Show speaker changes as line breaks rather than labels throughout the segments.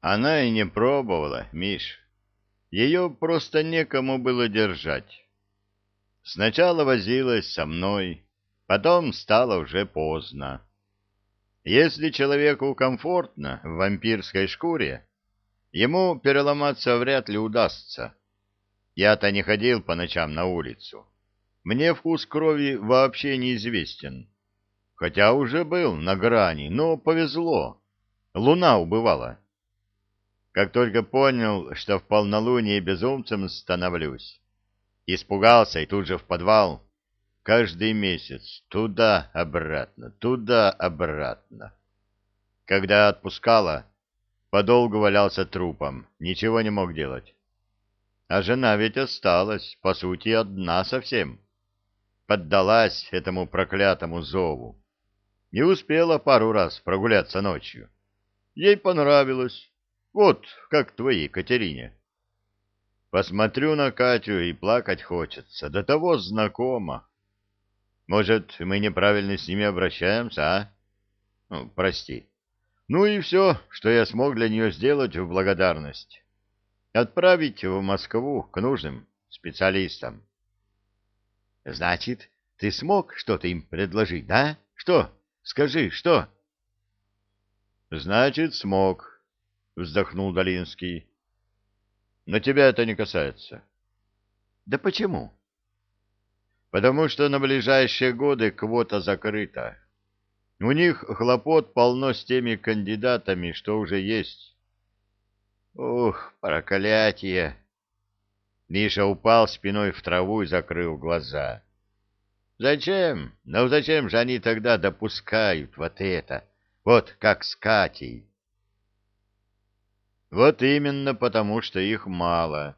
Она и не пробовала, Миш. Ее просто некому было держать. Сначала возилась со мной, потом стало уже поздно. Если человеку комфортно в вампирской шкуре, ему переломаться вряд ли удастся. Я-то не ходил по ночам на улицу. Мне вкус крови вообще неизвестен. Хотя уже был на грани, но повезло. Луна убывала. Как только понял, что в полнолуние безумцем становлюсь, испугался и тут же в подвал. Каждый месяц туда-обратно, туда-обратно. Когда отпускала, подолгу валялся трупом, ничего не мог делать. А жена ведь осталась, по сути, одна совсем. Поддалась этому проклятому зову. Не успела пару раз прогуляться ночью. Ей понравилось. Вот, как твоей Катерине. Посмотрю на Катю и плакать хочется. До того знакомо. Может, мы неправильно с ними обращаемся, а? Ну, прости. Ну и все, что я смог для нее сделать в благодарность. Отправить в Москву к нужным специалистам. Значит, ты смог что-то им предложить, да? Что? Скажи, что? Значит, смог, вздохнул Долинский. Но тебя это не касается. Да почему? Потому что на ближайшие годы квота закрыта. У них хлопот полно с теми кандидатами, что уже есть. Ух, проклятие! Миша упал спиной в траву и закрыл глаза. Зачем? Ну зачем же они тогда допускают вот это? Вот как с Катей. Вот именно потому, что их мало,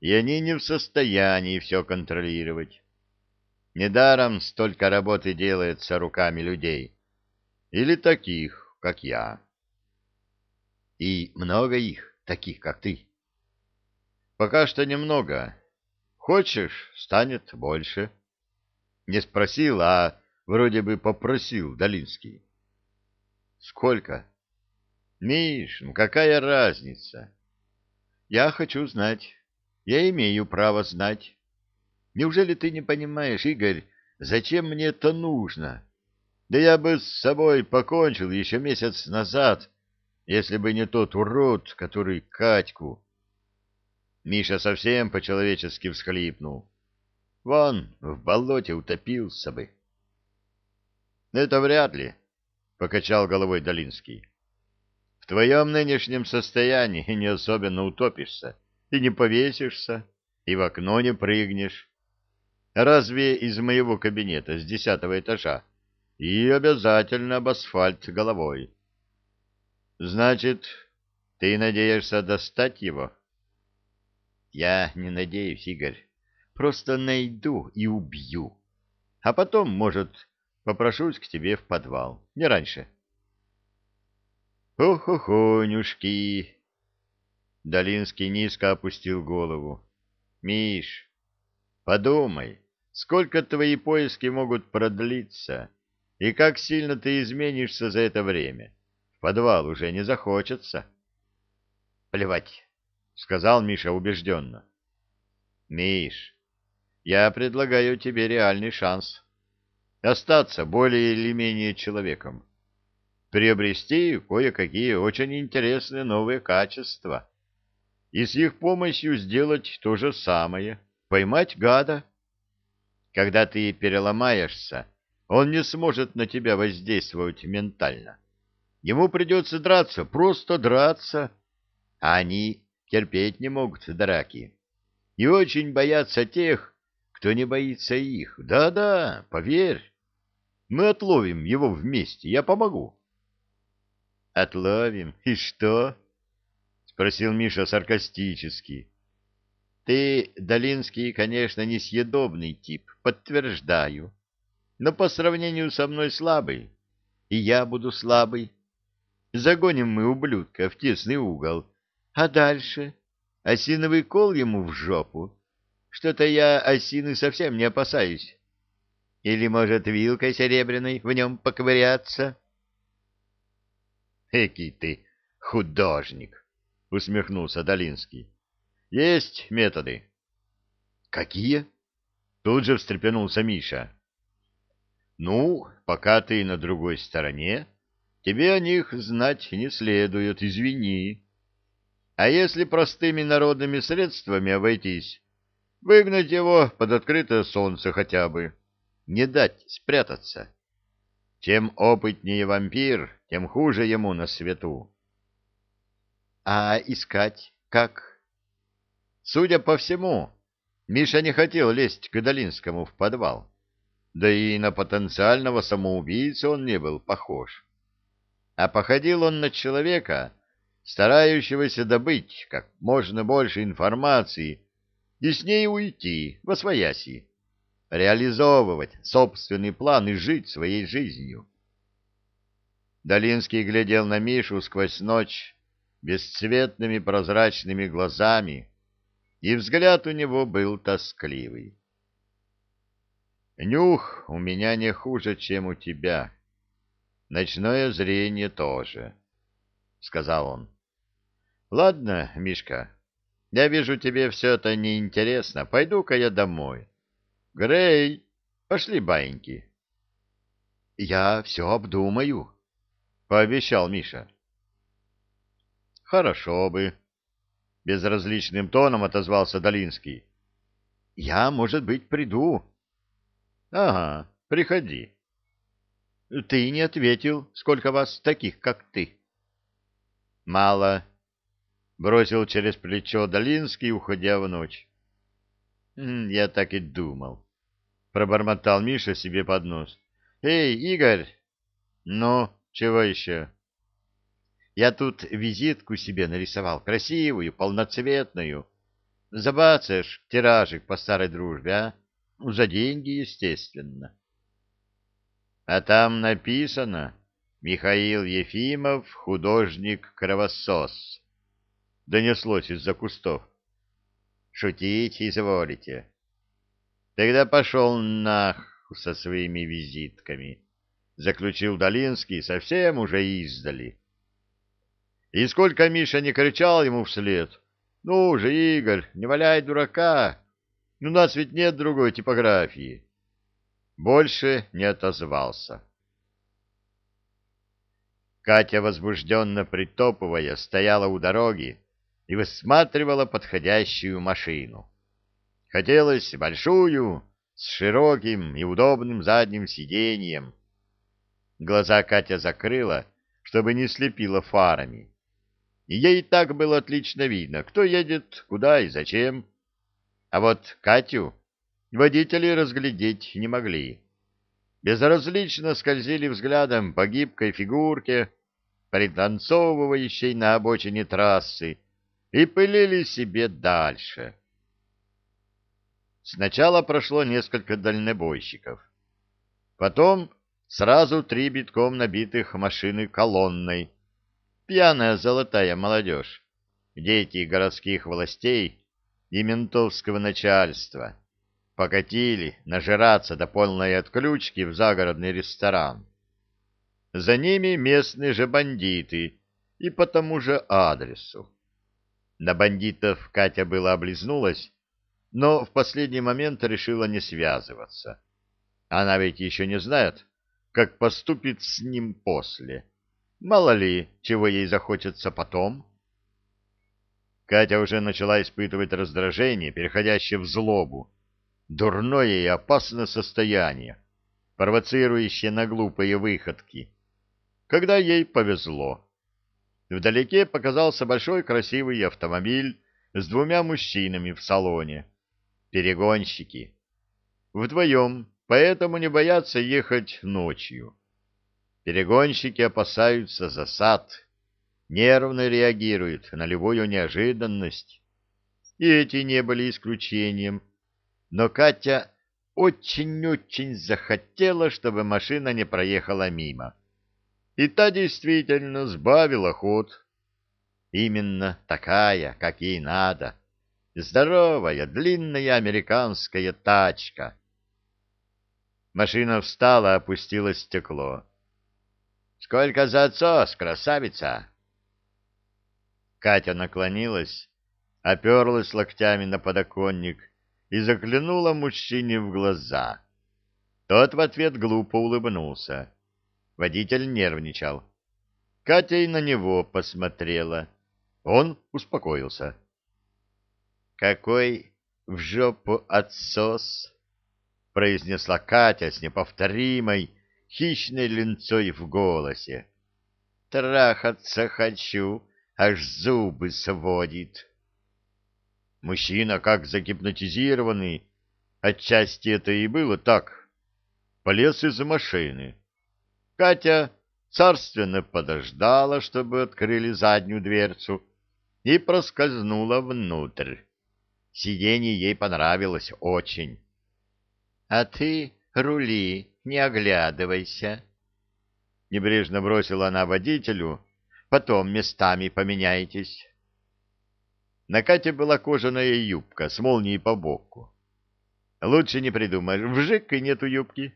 и они не в состоянии все контролировать. Недаром столько работы делается руками людей. Или таких, как я. И много их, таких, как ты. Пока что немного. Хочешь, станет больше. Не спросил, а вроде бы попросил Долинский. Сколько? Миш, ну какая разница? Я хочу знать. Я имею право знать. Неужели ты не понимаешь, Игорь, зачем мне это нужно? Да я бы с собой покончил еще месяц назад, если бы не тот урод, который Катьку. Миша совсем по-человечески всхлипнул. Вон, в болоте утопился бы. — Это вряд ли, — покачал головой Долинский твоем нынешнем состоянии не особенно утопишься, и не повесишься, и в окно не прыгнешь. Разве из моего кабинета с десятого этажа? И обязательно об асфальт головой. Значит, ты надеешься достать его? Я не надеюсь, Игорь. Просто найду и убью. А потом, может, попрошусь к тебе в подвал. Не раньше. — Ох-охонюшки! Долинский низко опустил голову. Миш, подумай, сколько твои поиски могут продлиться, и как сильно ты изменишься за это время. В подвал уже не захочется. Плевать, сказал Миша убежденно. Миш, я предлагаю тебе реальный шанс. Остаться более или менее человеком приобрести кое-какие очень интересные новые качества и с их помощью сделать то же самое, поймать гада. Когда ты переломаешься, он не сможет на тебя воздействовать ментально. Ему придется драться, просто драться, а они терпеть не могут драки и очень боятся тех, кто не боится их. Да-да, поверь, мы отловим его вместе, я помогу. Отловим. И что? Спросил Миша саркастически. Ты, Долинский, конечно, несъедобный тип, подтверждаю. Но по сравнению со мной слабый. И я буду слабый. Загоним мы ублюдка в тесный угол. А дальше? Осиновый кол ему в жопу. Что-то я осины совсем не опасаюсь. Или, может, вилкой серебряной в нем поковыряться? — Экий ты художник! — усмехнулся Долинский. — Есть методы. — Какие? — тут же встрепенулся Миша. — Ну, пока ты на другой стороне, тебе о них знать не следует, извини. А если простыми народными средствами обойтись, выгнать его под открытое солнце хотя бы, не дать спрятаться. Чем опытнее вампир, тем хуже ему на свету. А искать как? Судя по всему, Миша не хотел лезть к Долинскому в подвал. Да и на потенциального самоубийцу он не был похож. А походил он на человека, старающегося добыть как можно больше информации и с ней уйти во свояси, реализовывать собственный план и жить своей жизнью. Долинский глядел на Мишу сквозь ночь, бесцветными прозрачными глазами, и взгляд у него был тоскливый. «Нюх у меня не хуже, чем у тебя. Ночное зрение тоже», — сказал он. «Ладно, Мишка, я вижу, тебе все это неинтересно. Пойду-ка я домой. Грей, пошли баиньки». «Я все обдумаю», — пообещал Миша. Хорошо бы. Безразличным тоном отозвался Долинский. Я, может быть, приду. Ага, приходи. Ты не ответил, сколько вас таких, как ты. Мало. Бросил через плечо Долинский, уходя в ночь. Я так и думал. Пробормотал Миша себе под нос. Эй, Игорь! Ну, чего еще? Я тут визитку себе нарисовал, красивую, полноцветную. Забацаешь тиражик по старой дружбе, а? Ну, за деньги, естественно. А там написано «Михаил Ефимов, художник-кровосос». Донеслось из-за кустов. Шутить изволите. Тогда пошел нах со своими визитками. Заключил Долинский совсем уже издали. И сколько Миша не кричал ему вслед. «Ну же, Игорь, не валяй дурака! У нас ведь нет другой типографии!» Больше не отозвался. Катя, возбужденно притопывая, стояла у дороги и высматривала подходящую машину. Хотелось большую, с широким и удобным задним сиденьем. Глаза Катя закрыла, чтобы не слепила фарами и ей так было отлично видно, кто едет, куда и зачем. А вот Катю водители разглядеть не могли. Безразлично скользили взглядом по гибкой фигурке, пританцовывающей на обочине трассы, и пылили себе дальше. Сначала прошло несколько дальнобойщиков. Потом сразу три битком набитых машины колонной, пьяная золотая молодежь, дети городских властей и ментовского начальства, покатили нажираться до полной отключки в загородный ресторан. За ними местные же бандиты и по тому же адресу. На бандитов Катя была облизнулась, но в последний момент решила не связываться. Она ведь еще не знает, как поступит с ним после. Мало ли, чего ей захочется потом. Катя уже начала испытывать раздражение, переходящее в злобу. Дурное и опасное состояние, провоцирующее на глупые выходки. Когда ей повезло. Вдалеке показался большой красивый автомобиль с двумя мужчинами в салоне. Перегонщики. Вдвоем, поэтому не боятся ехать ночью. Перегонщики опасаются засад, нервно реагируют на любую неожиданность. И эти не были исключением. Но Катя очень-очень захотела, чтобы машина не проехала мимо. И та действительно сбавила ход. Именно такая, как ей надо. Здоровая, длинная американская тачка. Машина встала, опустила стекло. Сколько за отцос, красавица? Катя наклонилась, оперлась локтями на подоконник и заглянула мужчине в глаза. Тот в ответ глупо улыбнулся. Водитель нервничал. Катя и на него посмотрела. Он успокоился. «Какой в жопу отсос!» — произнесла Катя с неповторимой, хищной линцой в голосе. «Трахаться хочу, аж зубы сводит». Мужчина, как загипнотизированный, отчасти это и было так, полез из машины. Катя царственно подождала, чтобы открыли заднюю дверцу, и проскользнула внутрь. Сиденье ей понравилось очень. — А ты рули, не оглядывайся. Небрежно бросила она водителю, потом местами поменяйтесь. На Кате была кожаная юбка с молнией по боку. Лучше не придумаешь, вжик и нету юбки.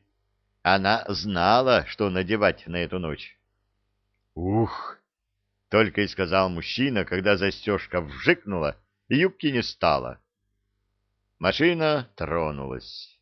Она знала, что надевать на эту ночь. «Ух!» — только и сказал мужчина, когда застежка вжикнула, юбки не стало. Машина тронулась.